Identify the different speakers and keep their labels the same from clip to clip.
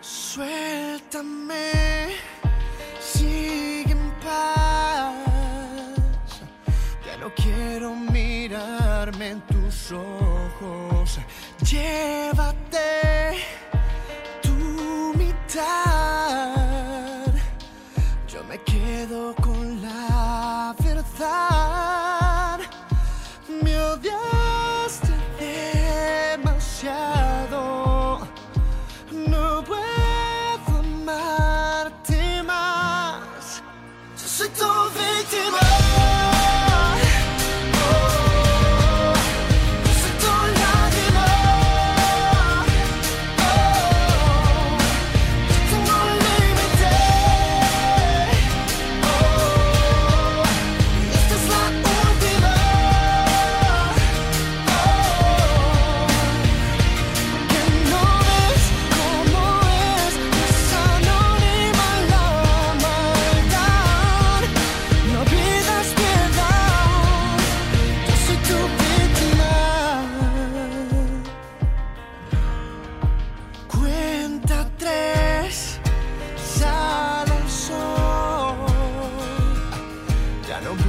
Speaker 1: Suéltame, sigue en paz. Ya no quiero mirarme en tus ojos. Llévate.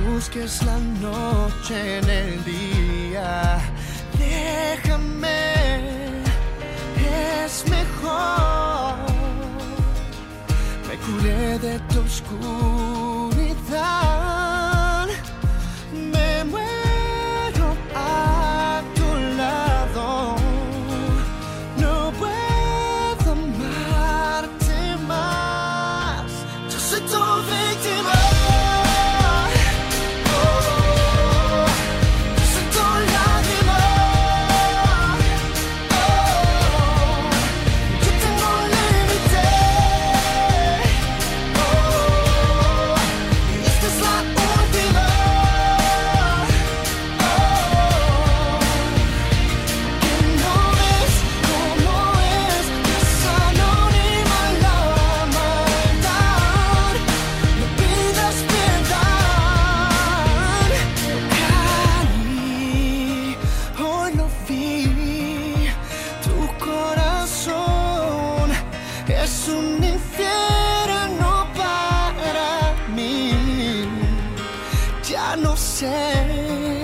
Speaker 1: busques la noche en el día. Déjame, es mejor. Me curé de tu oscuridad. no sé.